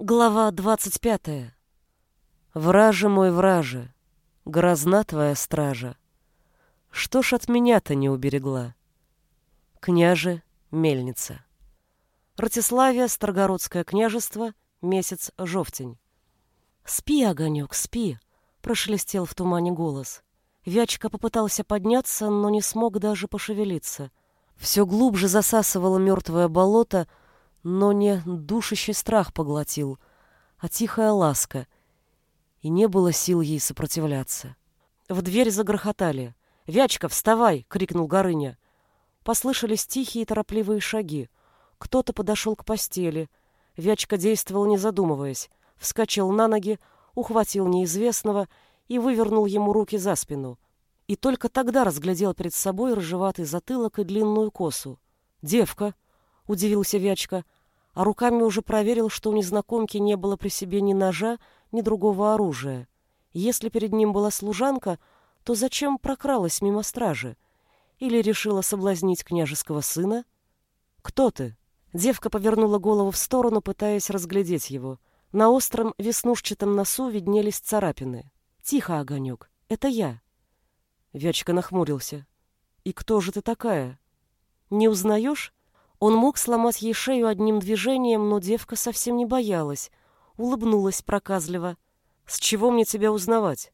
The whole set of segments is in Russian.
Глава двадцать пятая. Враже мой враже, грозна твоя стража. Что ж от меня-то не уберегла? Княже Мельница. Ратиславия, Старгородское княжество, месяц жовтень. «Спи, огонек, спи!» — прошелестел в тумане голос. Вячка попытался подняться, но не смог даже пошевелиться. Все глубже засасывало мертвое болото, но не душащий страх поглотил, а тихая ласка, и не было сил ей сопротивляться. В дверь загрохотали. «Вячка, вставай!» — крикнул Горыня. Послышались тихие торопливые шаги. Кто-то подошел к постели. Вячка действовал, не задумываясь. Вскочил на ноги, ухватил неизвестного и вывернул ему руки за спину. И только тогда разглядел перед собой рыжеватый затылок и длинную косу. «Девка!» — удивился Вячка, а руками уже проверил, что у незнакомки не было при себе ни ножа, ни другого оружия. Если перед ним была служанка, то зачем прокралась мимо стражи? Или решила соблазнить княжеского сына? «Кто ты?» Девка повернула голову в сторону, пытаясь разглядеть его. На остром веснушчатом носу виднелись царапины. «Тихо, огонек, это я». Вячка нахмурился. «И кто же ты такая? Не узнаешь?» Он мог сломать ей шею одним движением, но девка совсем не боялась. Улыбнулась проказливо. «С чего мне тебя узнавать?»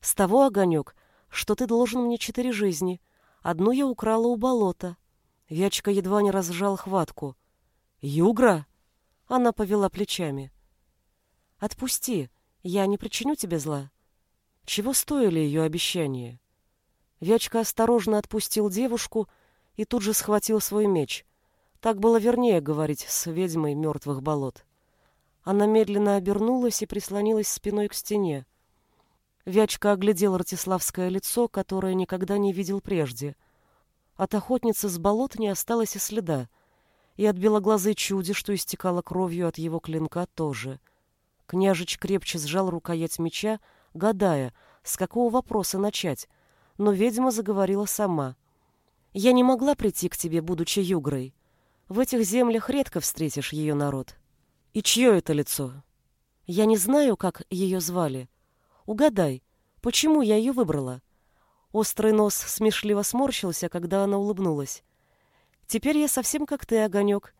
«С того, огонек, что ты должен мне четыре жизни. Одну я украла у болота». Вячка едва не разжал хватку. «Югра?» Она повела плечами. «Отпусти, я не причиню тебе зла». Чего стоили ее обещания? Вячка осторожно отпустил девушку и тут же схватил свой меч — так было вернее говорить с ведьмой мертвых болот. Она медленно обернулась и прислонилась спиной к стене. Вячка оглядел Ратиславское лицо, которое никогда не видел прежде. От охотницы с болот не осталось и следа, и от белоглазой чуди, что истекала кровью от его клинка, тоже. Княжич крепче сжал рукоять меча, гадая, с какого вопроса начать, но ведьма заговорила сама. «Я не могла прийти к тебе, будучи югрой. В этих землях редко встретишь ее народ. И чье это лицо? Я не знаю, как ее звали. Угадай, почему я ее выбрала? Острый нос смешливо сморщился, когда она улыбнулась. Теперь я совсем как ты, огонек.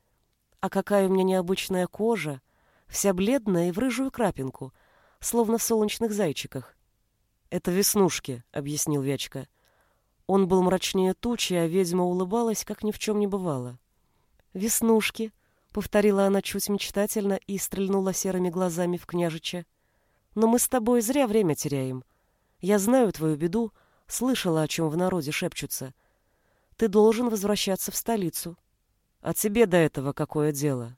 А какая у меня необычная кожа, вся бледная и в рыжую крапинку, словно в солнечных зайчиках. Это веснушки, объяснил Вячка. Он был мрачнее тучи, а ведьма улыбалась, как ни в чем не бывало. «Веснушки», — повторила она чуть мечтательно и стрельнула серыми глазами в княжича. «Но мы с тобой зря время теряем. Я знаю твою беду, слышала, о чем в народе шепчутся. Ты должен возвращаться в столицу. А тебе до этого какое дело?»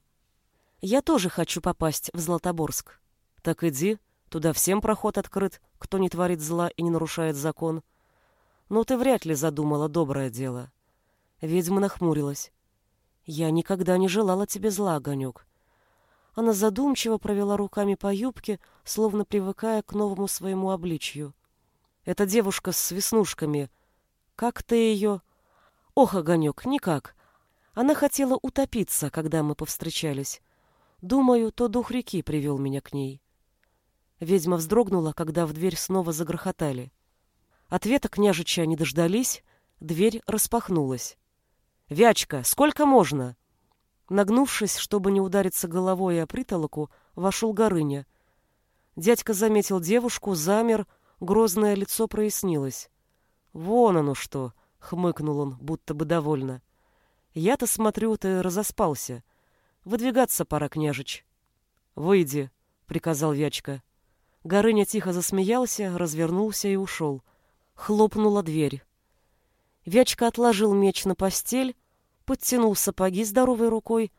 «Я тоже хочу попасть в Златоборск». «Так иди, туда всем проход открыт, кто не творит зла и не нарушает закон. Но ты вряд ли задумала доброе дело». Ведьма нахмурилась. Я никогда не желала тебе зла, огонек. Она задумчиво провела руками по юбке, словно привыкая к новому своему обличью. Эта девушка с веснушками. Как ты ее... Ох, огонек, никак. Она хотела утопиться, когда мы повстречались. Думаю, то дух реки привел меня к ней. Ведьма вздрогнула, когда в дверь снова загрохотали. Ответа княжича не дождались, дверь распахнулась. «Вячка, сколько можно?» Нагнувшись, чтобы не удариться головой о притолоку, вошел Горыня. Дядька заметил девушку, замер, грозное лицо прояснилось. «Вон оно что!» — хмыкнул он, будто бы довольно. «Я-то смотрю, ты разоспался. Выдвигаться пора, княжич». «Выйди», — приказал Вячка. Горыня тихо засмеялся, развернулся и ушел. Хлопнула дверь. Вячка отложил меч на постель, подтянул сапоги здоровой рукой.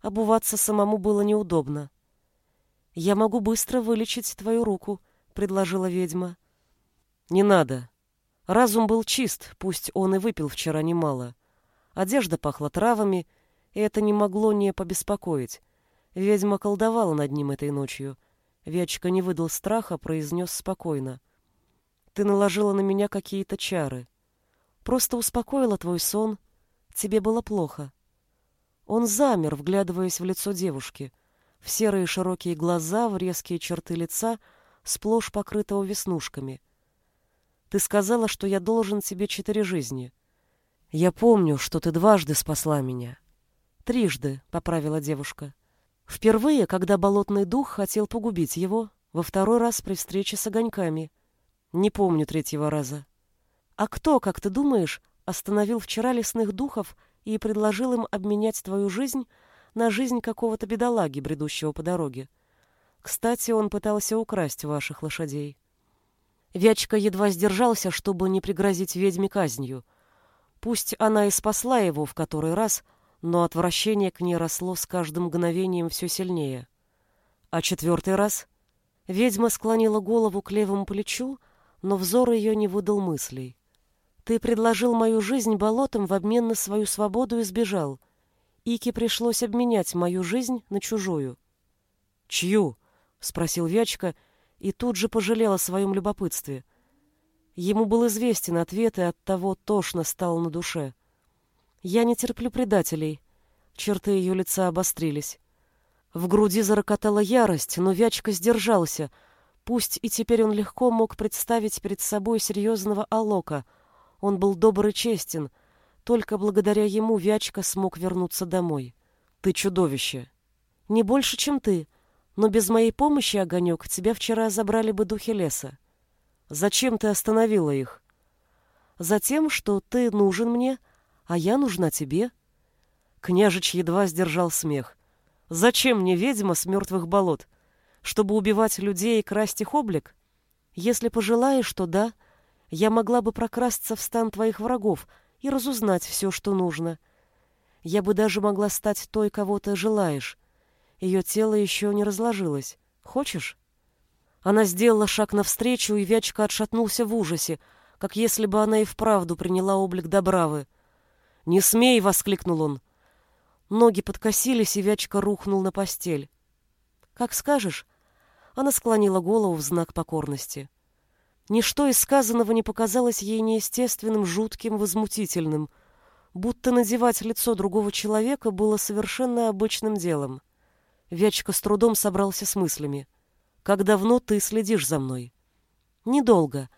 Обуваться самому было неудобно. «Я могу быстро вылечить твою руку», — предложила ведьма. «Не надо. Разум был чист, пусть он и выпил вчера немало. Одежда пахла травами, и это не могло не побеспокоить. Ведьма колдовала над ним этой ночью. Вячка не выдал страха, произнес спокойно. «Ты наложила на меня какие-то чары. Просто успокоила твой сон. Тебе было плохо. Он замер, вглядываясь в лицо девушки. в серые широкие глаза, в резкие черты лица, сплошь покрытого веснушками. Ты сказала, что я должен тебе четыре жизни. Я помню, что ты дважды спасла меня. Трижды, — поправила девушка. Впервые, когда болотный дух хотел погубить его, во второй раз при встрече с огоньками. Не помню третьего раза. А кто, как ты думаешь, остановил вчера лесных духов и предложил им обменять твою жизнь на жизнь какого-то бедолаги, бредущего по дороге? Кстати, он пытался украсть ваших лошадей. Вячка едва сдержался, чтобы не пригрозить ведьме казнью. Пусть она и спасла его в который раз, но отвращение к ней росло с каждым мгновением все сильнее. А четвертый раз ведьма склонила голову к левому плечу, но взор ее не выдал мыслей. «Ты предложил мою жизнь болотам в обмен на свою свободу и сбежал. Ике пришлось обменять мою жизнь на чужую». «Чью?» — спросил Вячка — и тут же пожалел о своем любопытстве. Ему был известен ответ, и оттого тошно стало на душе. «Я не терплю предателей». Черты ее лица обострились. В груди зарокотала ярость, но Вячка сдержался. Пусть и теперь он легко мог представить перед собой серьезного Алока. Он был добр и честен. Только благодаря ему Вячка смог вернуться домой. «Ты чудовище!» «Не больше, чем ты», но без моей помощи, Огонек, тебя вчера забрали бы духи леса. Зачем ты остановила их? Затем, что ты нужен мне, а я нужна тебе. Княжич едва сдержал смех. Зачем мне ведьма с мертвых болот? Чтобы убивать людей и красть их облик? Если пожелаешь, то да, я могла бы прокрасться в стан твоих врагов и разузнать все, что нужно. Я бы даже могла стать той, кого ты желаешь, ее тело еще не разложилось. Хочешь?» Она сделала шаг навстречу, и Вячка отшатнулся в ужасе, как если бы она и вправду приняла облик Добравы. «Не смей!» — воскликнул он. Ноги подкосились, и Вячка рухнул на постель. «Как скажешь». Она склонила голову в знак покорности. Ничто из сказанного не показалось ей неестественным, жутким, возмутительным, будто надевать лицо другого человека было совершенно обычным делом. Вячка с трудом собрался с мыслями. «Как давно ты следишь за мной?» «Недолго.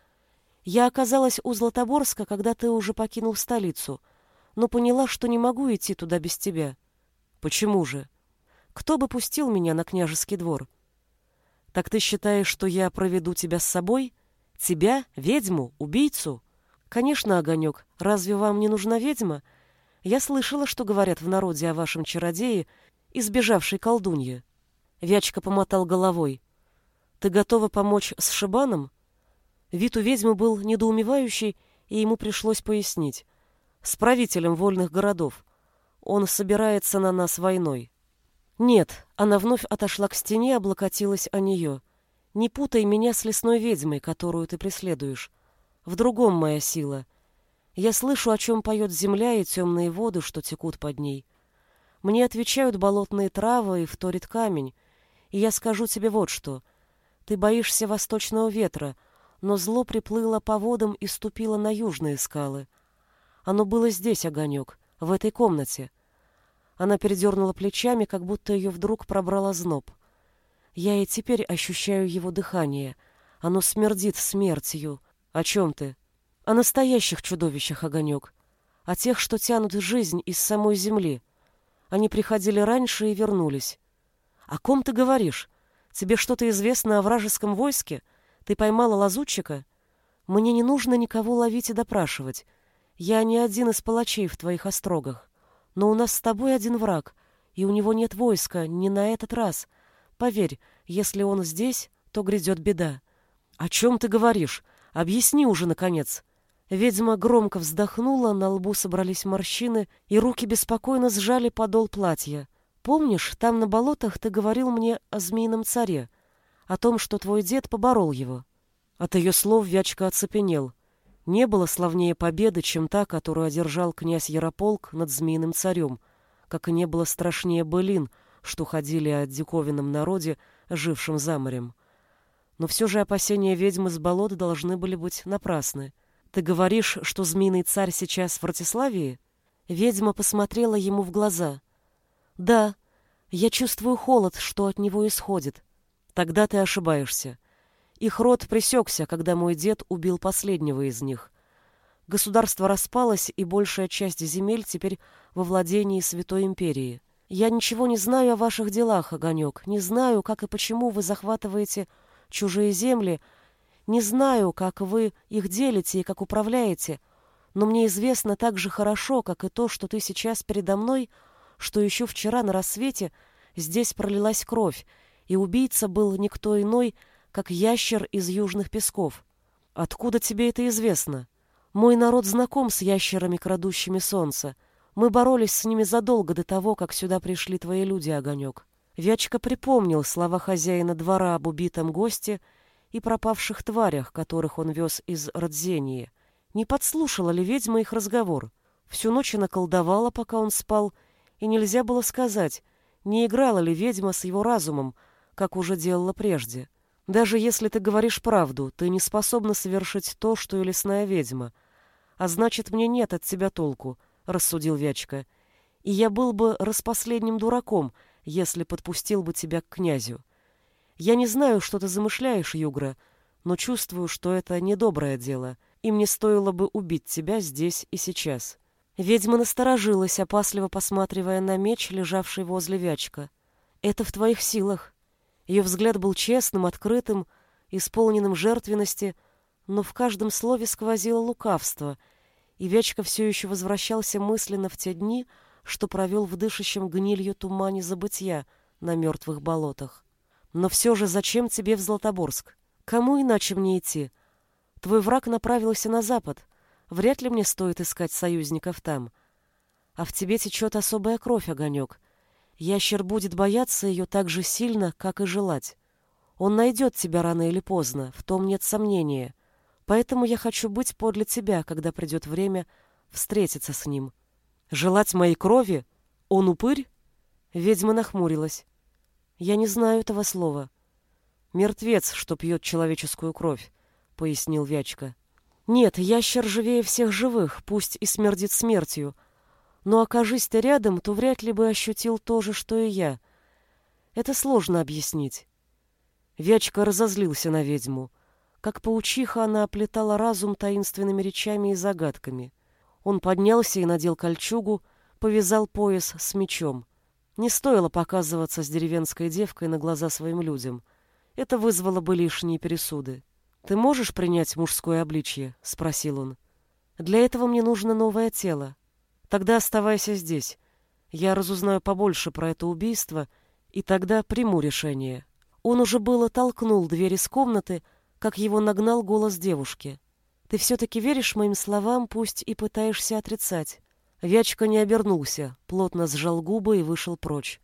Я оказалась у Златоборска, когда ты уже покинул столицу, но поняла, что не могу идти туда без тебя». «Почему же?» «Кто бы пустил меня на княжеский двор?» «Так ты считаешь, что я проведу тебя с собой? Тебя, ведьму, убийцу?» «Конечно, Огонек, разве вам не нужна ведьма? Я слышала, что говорят в народе о вашем чародее, избежавшей колдуньи. Вячка помотал головой. «Ты готова помочь с Шибаном?» Вид у ведьмы был недоумевающий, и ему пришлось пояснить. «С правителем вольных городов. Он собирается на нас войной». «Нет», — она вновь отошла к стене, облокотилась о нее. «Не путай меня с лесной ведьмой, которую ты преследуешь. В другом моя сила. Я слышу, о чем поет земля и темные воды, что текут под ней. Мне отвечают болотные травы и вторит камень. И я скажу тебе вот что. Ты боишься восточного ветра, но зло приплыло по водам и ступило на южные скалы. Оно было здесь, огонек, в этой комнате. Она передернула плечами, как будто ее вдруг пробрала зноб. Я и теперь ощущаю его дыхание. Оно смердит смертью. О чем ты? О настоящих чудовищах, огонек. О тех, что тянут жизнь из самой земли. Они приходили раньше и вернулись. О ком ты говоришь? Тебе что-то известно о вражеском войске? Ты поймала лазутчика? Мне не нужно никого ловить и допрашивать. Я не один из палачей в твоих острогах. Но у нас с тобой один враг, и у него нет войска, не на этот раз. Поверь, если он здесь, то грядет беда. О чем ты говоришь? Объясни уже, наконец. Ведьма громко вздохнула, на лбу собрались морщины, и руки беспокойно сжали подол платья. «Помнишь, там на болотах ты говорил мне о змеином царе, о том, что твой дед поборол его?» От ее слов Вячка оцепенел. Не было славнее победы, чем та, которую одержал князь Ярополк над змеиным царем, как и не было страшнее былин, что ходили о диковинном народе, жившем за морем. Но все же опасения ведьмы с болот должны были быть напрасны. Ты говоришь, что змеиный царь сейчас в Ратиславии? Ведьма посмотрела ему в глаза. Да, Я чувствую холод, что от него исходит. Тогда ты ошибаешься. Их род пресекся, когда мой дед убил последнего из них. Государство распалось, и большая часть земель теперь во владении Святой Империи. Я ничего не знаю о ваших делах, Огонек, не знаю, как и почему вы захватываете чужие земли, не знаю, как вы их делите и как управляете, но мне известно так же хорошо, как и то, что ты сейчас передо мной, что еще вчера на рассвете здесь пролилась кровь, и убийца был никто иной, как ящер из южных песков. Откуда тебе это известно? Мой народ знаком с ящерами, крадущими солнце. Мы боролись с ними задолго до того, как сюда пришли твои люди, Огонек. Вячка припомнил слова хозяина двора об убитом госте и пропавших тварях, которых он вез из Родзении. Не подслушала ли ведьма их разговор? Всю ночь она колдовала, пока он спал, и нельзя было сказать, не играла ли ведьма с его разумом, как уже делала прежде. Даже если ты говоришь правду, ты не способна совершить то, что и лесная ведьма. А значит, мне нет от тебя толку —— рассудил Вячка. «И я был бы распоследним дураком, если подпустил бы тебя к князю. Я не знаю, что ты замышляешь, Югра, но чувствую, что это недоброе дело, и мне стоило бы убить тебя здесь и сейчас». Ведьма насторожилась, опасливо посматривая на меч, лежавший возле Вячка. «Это в твоих силах». Ее взгляд был честным, открытым, исполненным жертвенности, но в каждом слове сквозило лукавство — и Вячка все еще возвращался мысленно в те дни, что провел в дышащем гнилью тумане забытья на мертвых болотах. Но все же зачем тебе в Златоборск? Кому иначе мне идти? Твой враг направился на запад. Вряд ли мне стоит искать союзников там. А в тебе течет особая кровь, огонек. Ящер будет бояться ее так же сильно, как и желать. Он найдет тебя рано или поздно, в том нет сомнения. Поэтому я хочу быть подле тебя, когда придет время встретиться с ним. Желать моей крови? Он упырь? Ведьма нахмурилась. Я не знаю этого слова. Мертвец, что пьет человеческую кровь, пояснил Вячка. Нет, ящер живее всех живых, пусть и смердит смертью. Но окажись ты рядом, то вряд ли бы ощутил то же, что и я. Это сложно объяснить. Вячка разозлился на ведьму. Как паучиха она оплетала разум таинственными речами и загадками. Он поднялся и надел кольчугу, повязал пояс с мечом. Не стоило показываться с деревенской девкой на глаза своим людям. Это вызвало бы лишние пересуды. «Ты можешь принять мужское обличье?» — спросил он. «Для этого мне нужно новое тело. Тогда оставайся здесь. Я разузнаю побольше про это убийство, и тогда приму решение». Он уже было толкнул дверь из комнаты, как его нагнал голос девушки. «Ты все-таки веришь моим словам, пусть и пытаешься отрицать». Вячка не обернулся, плотно сжал губы и вышел прочь.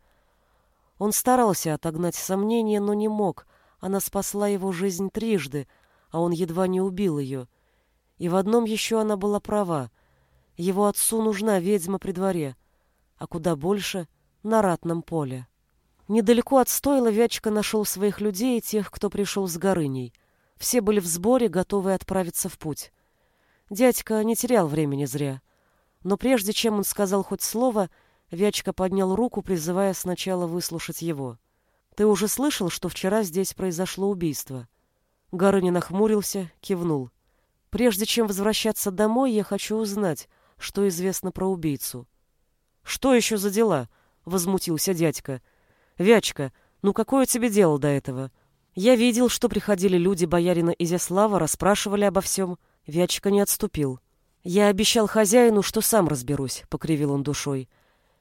Он старался отогнать сомнения, но не мог. Она спасла его жизнь трижды, а он едва не убил ее. И в одном еще она была права. Его отцу нужна ведьма при дворе, а куда больше — на ратном поле. Недалеко от стойла Вячка нашел своих людей и тех, кто пришел с Горыней — все были в сборе, готовые отправиться в путь. Дядька не терял времени зря. Но прежде чем он сказал хоть слово, Вячка поднял руку, призывая сначала выслушать его. «Ты уже слышал, что вчера здесь произошло убийство?» Горыня нахмурился, кивнул. «Прежде чем возвращаться домой, я хочу узнать, что известно про убийцу». «Что еще за дела?» — возмутился дядька. «Вячка, ну какое тебе дело до этого? Я видел, что приходили люди боярина Изяслава, расспрашивали обо всем. Вячка не отступил. Я обещал хозяину, что сам разберусь, покривил он душой.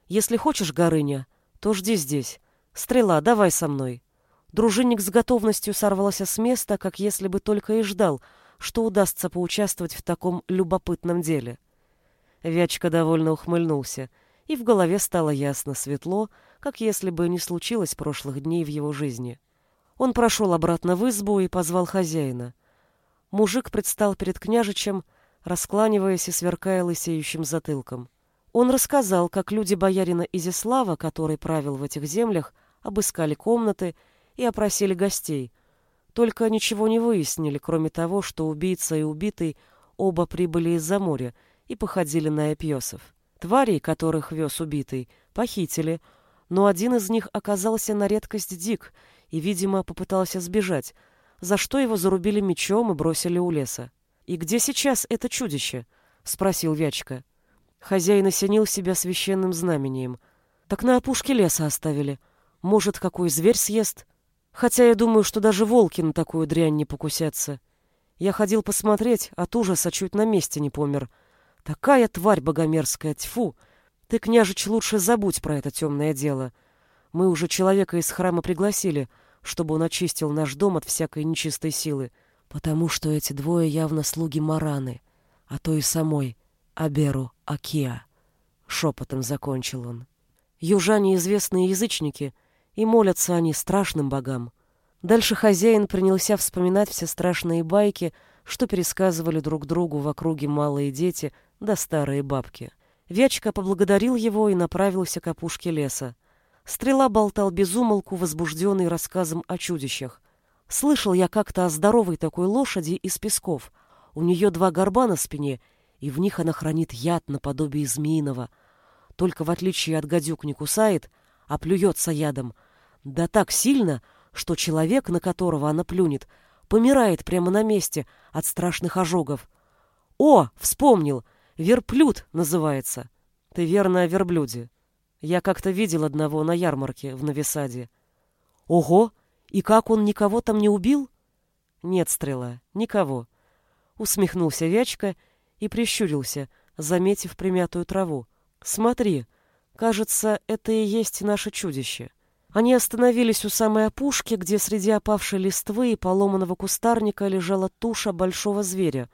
Если хочешь, Горыня, то жди здесь. Стрела, давай со мной. Дружинник с готовностью сорвался с места, как если бы только и ждал, что удастся поучаствовать в таком любопытном деле. Вячка довольно ухмыльнулся, и в голове стало ясно светло, как если бы не случилось прошлых дней в его жизни. Он прошел обратно в избу и позвал хозяина. Мужик предстал перед княжичем, раскланиваясь и сверкая лысеющим затылком. Он рассказал, как люди боярина Изяслава, который правил в этих землях, обыскали комнаты и опросили гостей. Только ничего не выяснили, кроме того, что убийца и убитый оба прибыли из-за моря и походили на эпьесов. Тварей, которых вез убитый, похитили, но один из них оказался на редкость дик и, видимо, попытался сбежать, за что его зарубили мечом и бросили у леса. «И где сейчас это чудище?» — спросил Вячка. Хозяин осенил себя священным знамением. «Так на опушке леса оставили. Может, какой зверь съест? Хотя я думаю, что даже волки на такую дрянь не покусятся. Я ходил посмотреть, от ужаса чуть на месте не помер. Такая тварь богомерзкая, тьфу! Ты, княжич, лучше забудь про это темное дело. Мы уже человека из храма пригласили, чтобы он очистил наш дом от всякой нечистой силы, потому что эти двое явно слуги Мараны, а то и самой Аберу Акиа. Шепотом закончил он. Южане известные язычники, и молятся они страшным богам. Дальше хозяин принялся вспоминать все страшные байки, что пересказывали друг другу в округе малые дети да старые бабки. Вячка поблагодарил его и направился к опушке леса. Стрела болтал безумолку, возбужденный рассказом о чудищах. Слышал я как-то о здоровой такой лошади из песков. У нее два горба на спине, и в них она хранит яд наподобие змеиного. Только в отличие от гадюк не кусает, а плюется ядом. Да так сильно, что человек, на которого она плюнет, помирает прямо на месте от страшных ожогов. О, вспомнил, верблюд называется. Ты верно о верблюде. Я как-то видел одного на ярмарке в Новисаде. Ого, и как он никого там не убил? Нет, стрела, никого. Усмехнулся Вячка и прищурился, заметив примятую траву. Смотри, кажется, это и есть наше чудище. Они остановились у самой опушки, где среди опавшей листвы и поломанного кустарника лежала туша большого зверя,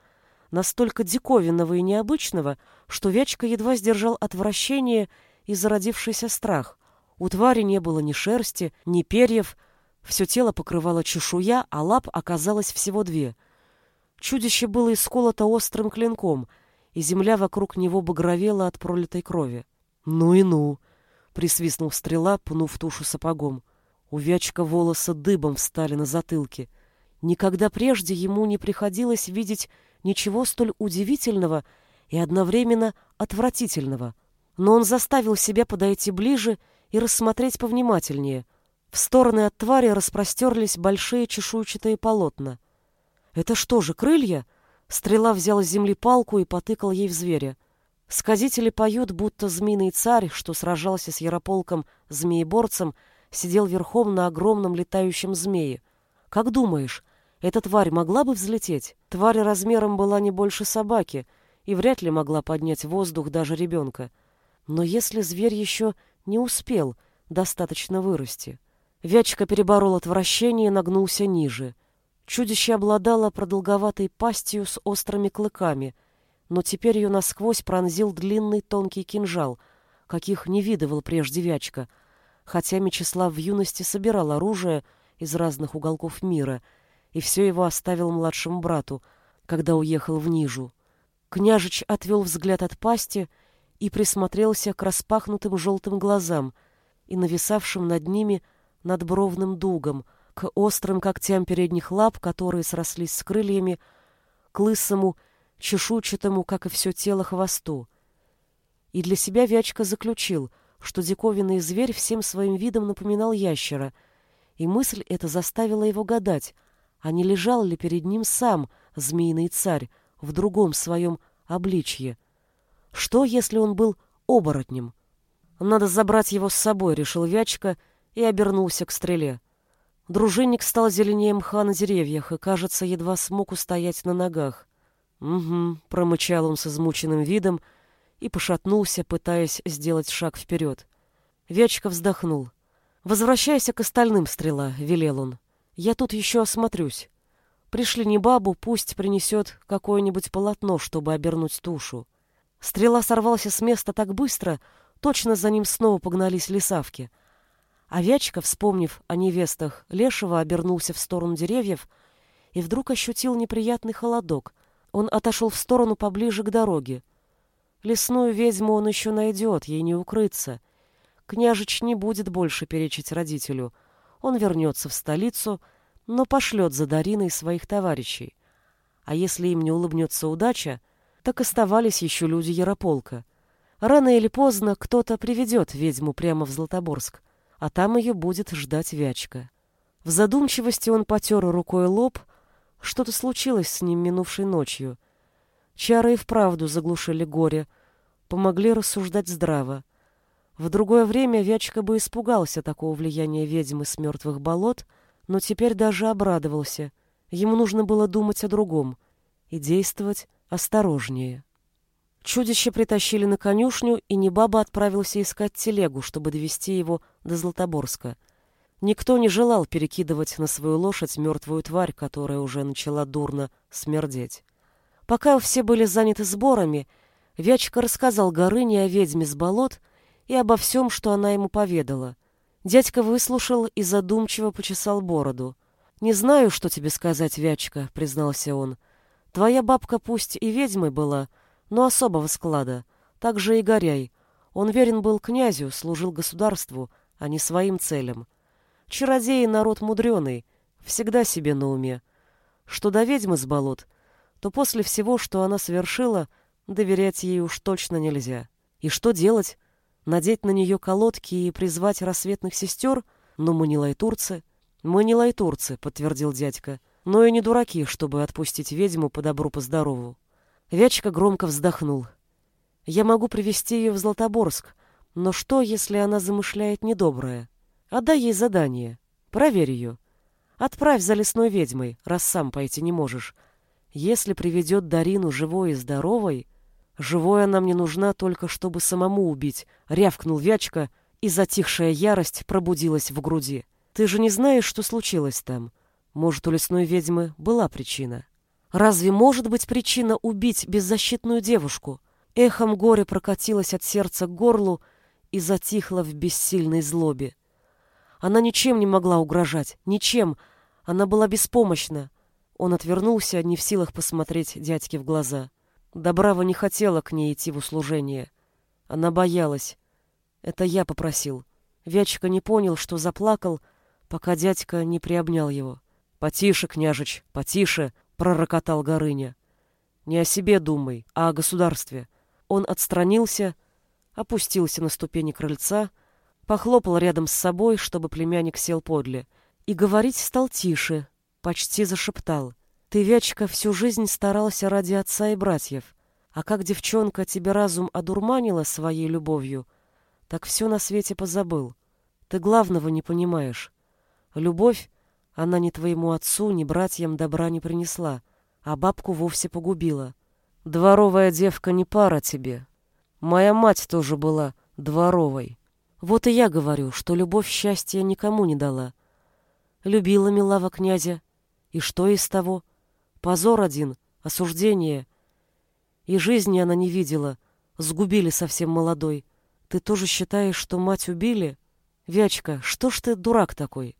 настолько диковинного и необычного, что Вячка едва сдержал отвращение и зародившийся страх. У твари не было ни шерсти, ни перьев, все тело покрывало чешуя, а лап оказалось всего две. Чудище было исколото острым клинком, и земля вокруг него багровела от пролитой крови. «Ну и ну!» присвистнул стрела, пнув тушу сапогом. У Вячка волосы дыбом встали на затылке. Никогда прежде ему не приходилось видеть ничего столь удивительного и одновременно отвратительного. Но он заставил себя подойти ближе и рассмотреть повнимательнее. В стороны от твари распростерлись большие чешуйчатые полотна. «Это что же, крылья?» Стрела взял с земли палку и потыкал ей в зверя. Сказители поют, будто змеиный царь, что сражался с ярополком змееборцем, сидел верхом на огромном летающем змее. Как думаешь, эта тварь могла бы взлететь? Тварь размером была не больше собаки и вряд ли могла поднять воздух даже ребенка. Но если зверь еще не успел достаточно вырасти... Вячка переборол отвращение и нагнулся ниже. Чудище обладало продолговатой пастью с острыми клыками — но теперь ее насквозь пронзил длинный тонкий кинжал, каких не видывал прежде Вячка, хотя Мечислав в юности собирал оружие из разных уголков мира и все его оставил младшему брату, когда уехал в Нижу. Княжич отвел взгляд от пасти и присмотрелся к распахнутым желтым глазам и нависавшим над ними надбровным дугом, к острым когтям передних лап, которые срослись с крыльями, к лысому чешуйчатому, как и все тело, хвосту. И для себя Вячка заключил, что диковинный зверь всем своим видом напоминал ящера, и мысль эта заставила его гадать, а не лежал ли перед ним сам змеиный царь в другом своем обличье. Что, если он был оборотнем? Надо забрать его с собой, решил Вячка и обернулся к стреле. Дружинник стал зеленее мха на деревьях и, кажется, едва смог устоять на ногах. «Угу», — промычал он с измученным видом и пошатнулся, пытаясь сделать шаг вперед. Вячка вздохнул. «Возвращайся к остальным, стрела», — велел он. «Я тут еще осмотрюсь. Пришли не бабу, пусть принесет какое-нибудь полотно, чтобы обернуть тушу». Стрела сорвался с места так быстро, точно за ним снова погнались лесавки. А Вячка, вспомнив о невестах, Лешего обернулся в сторону деревьев и вдруг ощутил неприятный холодок — он отошел в сторону поближе к дороге. Лесную ведьму он еще найдет, ей не укрыться. Княжич не будет больше перечить родителю. Он вернется в столицу, но пошлет за Дариной своих товарищей. А если им не улыбнется удача, так оставались еще люди Ярополка. Рано или поздно кто-то приведет ведьму прямо в Златоборск, а там ее будет ждать Вячка. В задумчивости он потер рукой лоб. Что-то случилось с ним минувшей ночью. Чары и вправду заглушили горе, помогли рассуждать здраво. В другое время Вячка бы испугался такого влияния ведьмы с мертвых болот, но теперь даже обрадовался. Ему нужно было думать о другом и действовать осторожнее. Чудище притащили на конюшню, и Небаба отправился искать телегу, чтобы довести его до Златоборска. Никто не желал перекидывать на свою лошадь мертвую тварь, которая уже начала дурно смердеть. Пока все были заняты сборами, Вячка рассказал Горыне о ведьме с болот и обо всем, что она ему поведала. Дядька выслушал и задумчиво почесал бороду. «Не знаю, что тебе сказать, Вячка», — признался он. «Твоя бабка пусть и ведьмой была, — но особого склада. Так же и Горяй. Он верен был князю, служил государству, а не своим целям. Чародеи — народ мудреный, всегда себе на уме. Что до ведьмы с болот, то после всего, что она совершила, доверять ей уж точно нельзя. И что делать? Надеть на нее колодки и призвать рассветных сестер? Но мы не лайтурцы. Мы не лайтурцы, подтвердил дядька. Но и не дураки, чтобы отпустить ведьму по добру, по здорову. Вячка громко вздохнул. «Я могу привести ее в Златоборск, но что, если она замышляет недоброе? Отдай ей задание. Проверь ее. Отправь за лесной ведьмой, раз сам пойти не можешь. Если приведет Дарину живой и здоровой, живой она мне нужна только, чтобы самому убить», — рявкнул Вячка, и затихшая ярость пробудилась в груди. «Ты же не знаешь, что случилось там? Может, у лесной ведьмы была причина?» Разве может быть причина убить беззащитную девушку? Эхом горе прокатилось от сердца к горлу и затихло в бессильной злобе. Она ничем не могла угрожать, ничем. Она была беспомощна. Он отвернулся, не в силах посмотреть дядьке в глаза. Добрава не хотела к ней идти в услужение. Она боялась. Это я попросил. Вячка не понял, что заплакал, пока дядька не приобнял его. «Потише, княжич, потише!» — пророкотал Горыня. «Не о себе думай, а о государстве». Он отстранился, опустился на ступени крыльца, похлопал рядом с собой, чтобы племянник сел подле, и говорить стал тише, почти зашептал. «Ты, Вячка, всю жизнь старался ради отца и братьев, а как девчонка тебе разум одурманила своей любовью, так все на свете позабыл. Ты главного не понимаешь. Любовь она ни твоему отцу, ни братьям добра не принесла, а бабку вовсе погубила. Дворовая девка не пара тебе. Моя мать тоже была дворовой. Вот и я говорю, что любовь счастья никому не дала. Любила Милава князя. И что из того? Позор один, осуждение. И жизни она не видела. Сгубили совсем молодой. Ты тоже считаешь, что мать убили? Вячка, что ж ты дурак такой?»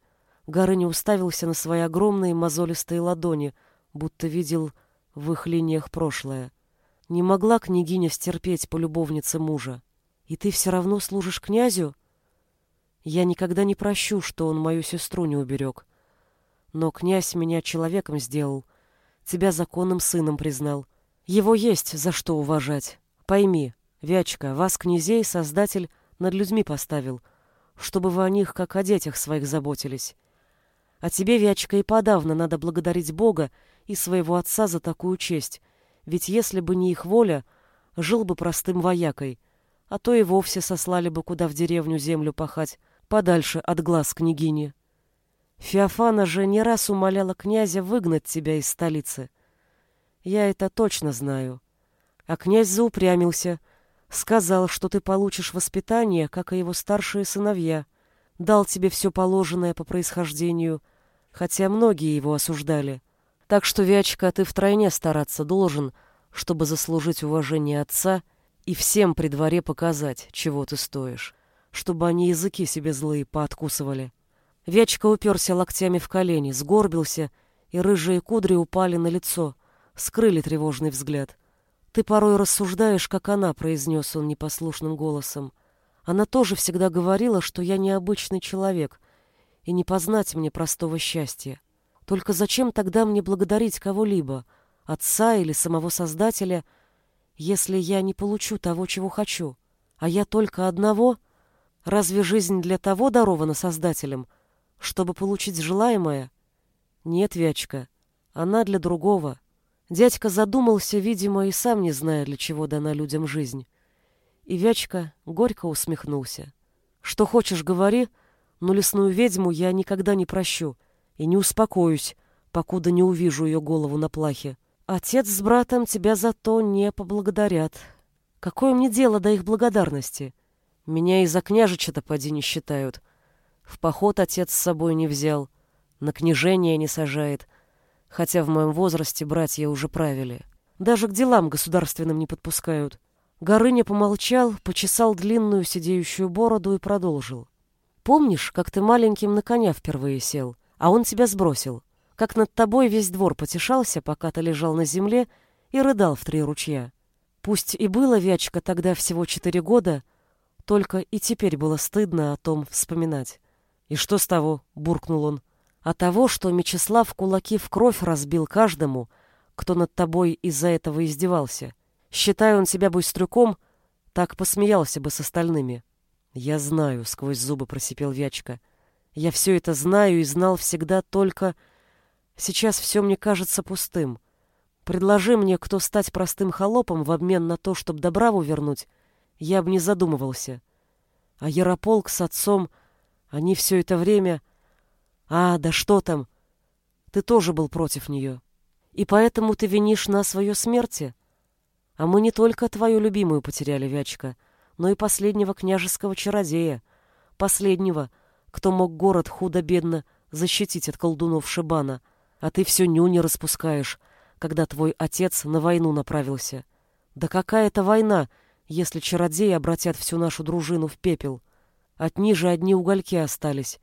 Горыня уставился на свои огромные мозолистые ладони, будто видел в их линиях прошлое. Не могла княгиня стерпеть по любовнице мужа. И ты все равно служишь князю? Я никогда не прощу, что он мою сестру не уберег. Но князь меня человеком сделал, тебя законным сыном признал. Его есть за что уважать. Пойми, Вячка, вас, князей, Создатель над людьми поставил, чтобы вы о них, как о детях своих, заботились. А тебе, Вячка, и подавно надо благодарить Бога и своего отца за такую честь, ведь если бы не их воля, жил бы простым воякой, а то и вовсе сослали бы куда в деревню землю пахать, подальше от глаз княгини. Феофана же не раз умоляла князя выгнать тебя из столицы. Я это точно знаю. А князь заупрямился, сказал, что ты получишь воспитание, как и его старшие сыновья, дал тебе все положенное по происхождению — хотя многие его осуждали. Так что, Вячка, ты втройне стараться должен, чтобы заслужить уважение отца и всем при дворе показать, чего ты стоишь, чтобы они языки себе злые пооткусывали. Вячка уперся локтями в колени, сгорбился, и рыжие кудри упали на лицо, скрыли тревожный взгляд. «Ты порой рассуждаешь, как она», — произнес он непослушным голосом. «Она тоже всегда говорила, что я необычный человек, и не познать мне простого счастья. Только зачем тогда мне благодарить кого-либо, отца или самого Создателя, если я не получу того, чего хочу? А я только одного? Разве жизнь для того дарована Создателем, чтобы получить желаемое? Нет, Вячка, она для другого. Дядька задумался, видимо, и сам не зная, для чего дана людям жизнь. И Вячка горько усмехнулся. Что хочешь, говори, но лесную ведьму я никогда не прощу и не успокоюсь, покуда не увижу ее голову на плахе. Отец с братом тебя за то не поблагодарят. Какое мне дело до их благодарности? Меня и за княжича-то поди не считают. В поход отец с собой не взял, на княжение не сажает, хотя в моем возрасте братья уже правили. Даже к делам государственным не подпускают. Горыня помолчал, почесал длинную сидеющую бороду и продолжил. «Помнишь, как ты маленьким на коня впервые сел, а он тебя сбросил? Как над тобой весь двор потешался, пока ты лежал на земле и рыдал в три ручья? Пусть и было Вячка тогда всего четыре года, только и теперь было стыдно о том вспоминать. «И что с того?» — буркнул он. «А того, что Мечислав кулаки в кровь разбил каждому, кто над тобой из-за этого издевался. Считая он себя быстрюком, так посмеялся бы с остальными». «Я знаю», — сквозь зубы просипел Вячка. «Я все это знаю и знал всегда только...» Сейчас все мне кажется пустым. Предложи мне, кто стать простым холопом в обмен на то, чтобы добраву вернуть, я бы не задумывался. А Ярополк с отцом, они все это время... А, да что там? Ты тоже был против нее. И поэтому ты винишь нас в ее смерти? А мы не только твою любимую потеряли, Вячка, но и последнего княжеского чародея, последнего, кто мог город худо-бедно защитить от колдунов Шибана, а ты все нюни распускаешь, когда твой отец на войну направился. Да какая это война, если чародеи обратят всю нашу дружину в пепел? От ниже одни угольки остались.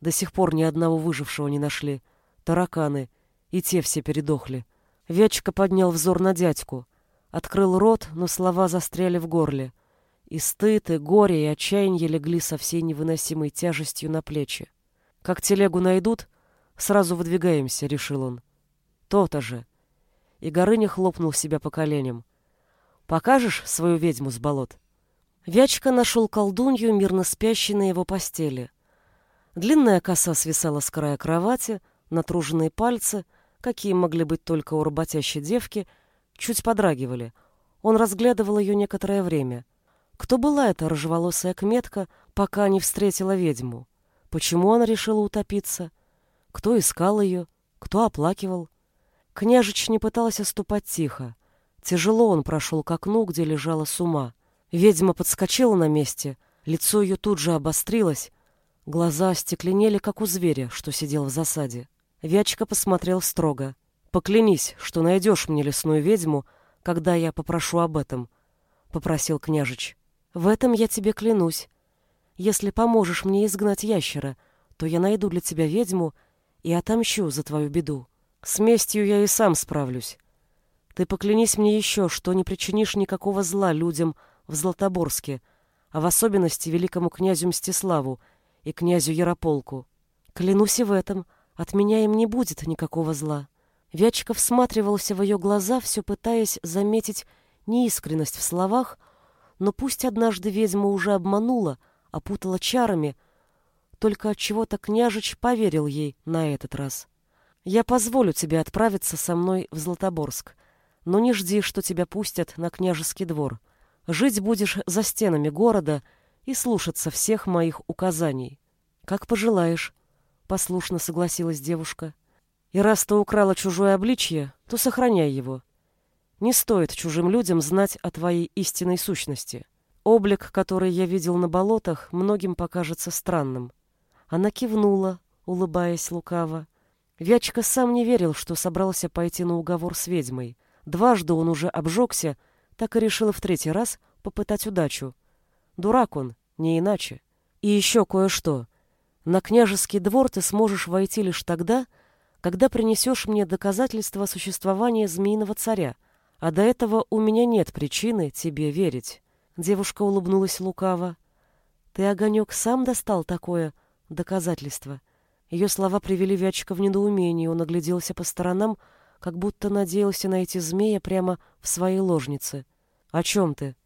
До сих пор ни одного выжившего не нашли. Тараканы. И те все передохли. Вячка поднял взор на дядьку. Открыл рот, но слова застряли в горле. И стыд, и горе, и отчаяние легли со всей невыносимой тяжестью на плечи. Как телегу найдут, сразу выдвигаемся, решил он. То-то же. И Горыня хлопнул себя по коленям. Покажешь свою ведьму с болот? Вячка нашел колдунью, мирно спящей на его постели. Длинная коса свисала с края кровати, натруженные пальцы, какие могли быть только у работящей девки, чуть подрагивали. Он разглядывал ее некоторое время. Кто была эта рыжеволосая кметка, пока не встретила ведьму? Почему она решила утопиться? Кто искал ее? Кто оплакивал? Княжич не пытался ступать тихо. Тяжело он прошел к окну, где лежала сума. Ведьма подскочила на месте, лицо ее тут же обострилось, глаза остекленели, как у зверя, что сидел в засаде. Вячка посмотрел строго. «Поклянись, что найдешь мне лесную ведьму, когда я попрошу об этом», — попросил княжич. «В этом я тебе клянусь. Если поможешь мне изгнать ящера, то я найду для тебя ведьму и отомщу за твою беду. С местью я и сам справлюсь. Ты поклянись мне еще, что не причинишь никакого зла людям в Златоборске, а в особенности великому князю Мстиславу и князю Ярополку. Клянусь и в этом, от меня им не будет никакого зла. Вячка всматривался в ее глаза, все пытаясь заметить неискренность в словах, но пусть однажды ведьма уже обманула, опутала чарами, только от чего-то княжич поверил ей на этот раз. Я позволю тебе отправиться со мной в Златоборск, но не жди, что тебя пустят на княжеский двор. Жить будешь за стенами города и слушаться всех моих указаний. Как пожелаешь, послушно согласилась девушка. И раз ты украла чужое обличье, то сохраняй его. Не стоит чужим людям знать о твоей истинной сущности. Облик, который я видел на болотах, многим покажется странным. Она кивнула, улыбаясь лукаво. Вячка сам не верил, что собрался пойти на уговор с ведьмой. Дважды он уже обжегся, так и решил в третий раз попытать удачу. Дурак он, не иначе. И еще кое-что. На княжеский двор ты сможешь войти лишь тогда, когда принесешь мне доказательства существования змеиного царя, а до этого у меня нет причины тебе верить. Девушка улыбнулась лукаво. Ты, Огонек, сам достал такое доказательство? Ее слова привели Вячика в недоумение, он огляделся по сторонам, как будто надеялся найти змея прямо в своей ложнице. «О чем ты?»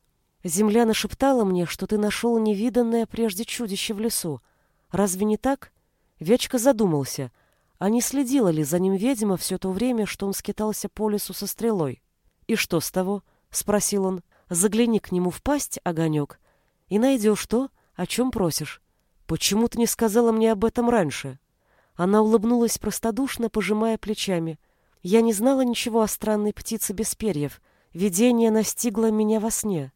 Земля нашептала мне, что ты нашел невиданное прежде чудище в лесу. Разве не так? Вечка задумался, а не следила ли за ним ведьма все то время, что он скитался по лесу со стрелой. «И что с того?» — спросил он. «Загляни к нему в пасть, огонек, и найдешь то, о чем просишь. Почему ты не сказала мне об этом раньше?» Она улыбнулась простодушно, пожимая плечами. «Я не знала ничего о странной птице без перьев. Видение настигло меня во сне».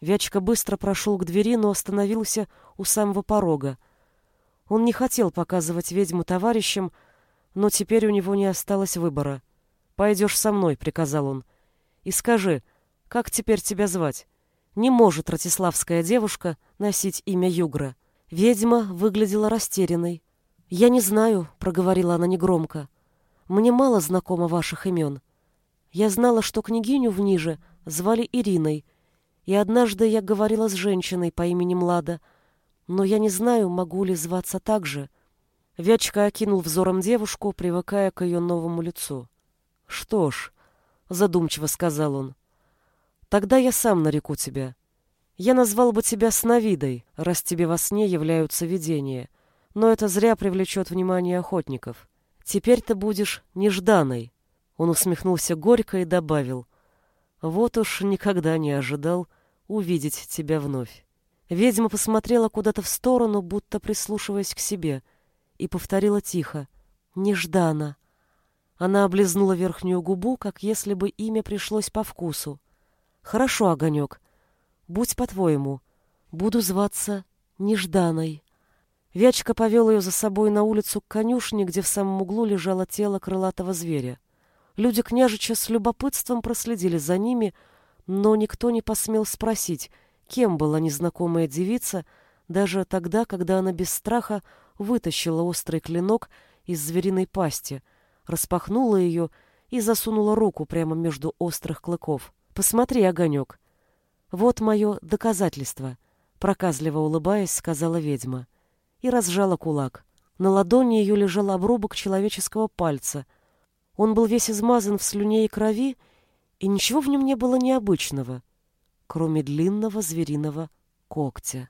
Вячка быстро прошел к двери, но остановился у самого порога. Он не хотел показывать ведьму товарищам, но теперь у него не осталось выбора. «Пойдешь со мной», — приказал он. «И скажи, как теперь тебя звать?» Не может ратиславская девушка носить имя Югра. Ведьма выглядела растерянной. «Я не знаю», — проговорила она негромко. «Мне мало знакомо ваших имен. Я знала, что княгиню в Ниже звали Ириной, и однажды я говорила с женщиной по имени Млада, но я не знаю, могу ли зваться так же». Вячка окинул взором девушку, привыкая к ее новому лицу. «Что ж», — задумчиво сказал он, — «тогда я сам нареку тебя. Я назвал бы тебя Сновидой, раз тебе во сне являются видения» но это зря привлечет внимание охотников. Теперь ты будешь нежданной. Он усмехнулся горько и добавил. Вот уж никогда не ожидал увидеть тебя вновь. Ведьма посмотрела куда-то в сторону, будто прислушиваясь к себе, и повторила тихо. Неждана. Она облизнула верхнюю губу, как если бы имя пришлось по вкусу. Хорошо, огонек. Будь по-твоему. Буду зваться Нежданой. Вячка повел ее за собой на улицу к конюшне, где в самом углу лежало тело крылатого зверя. Люди княжича с любопытством проследили за ними, но никто не посмел спросить, кем была незнакомая девица, даже тогда, когда она без страха вытащила острый клинок из звериной пасти, распахнула ее и засунула руку прямо между острых клыков. «Посмотри, огонек! Вот мое доказательство!» Проказливо улыбаясь, сказала ведьма и разжала кулак. На ладони ее лежал обрубок человеческого пальца. Он был весь измазан в слюне и крови, и ничего в нем не было необычного, кроме длинного звериного когтя.